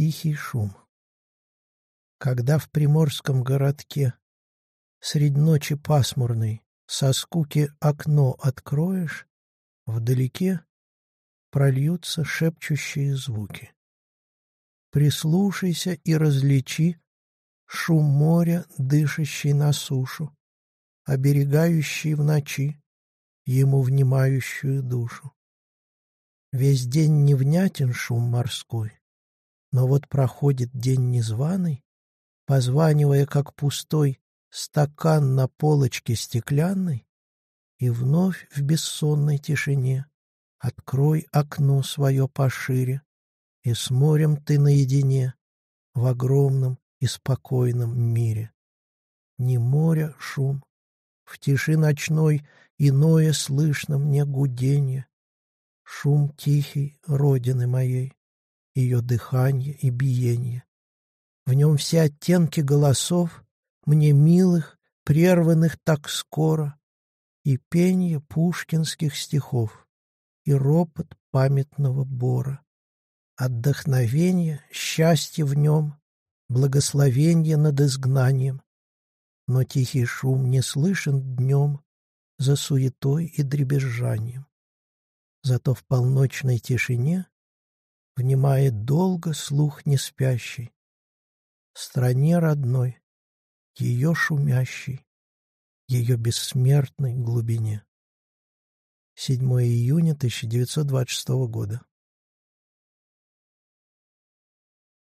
Тихий шум. Когда в приморском городке Средь ночи пасмурной со скуки окно откроешь, Вдалеке прольются шепчущие звуки. Прислушайся и различи Шум моря, дышащий на сушу, Оберегающий в ночи Ему внимающую душу. Весь день невнятен шум морской, Но вот проходит день незваный, Позванивая, как пустой Стакан на полочке стеклянной, И вновь в бессонной тишине Открой окно свое пошире, И с морем ты наедине В огромном и спокойном мире. Не моря шум, в тиши ночной Иное слышно мне гуденье, Шум тихий родины моей, Ее дыхание и биение. В нем все оттенки голосов, Мне милых, прерванных так скоро, И пенье пушкинских стихов, И ропот памятного бора. Отдохновение, счастье в нем, Благословение над изгнанием. Но тихий шум не слышен днем За суетой и дребезжанием. Зато в полночной тишине Внимает долго слух неспящий. Стране родной, ее шумящей, Ее бессмертной глубине. 7 июня 1926 года.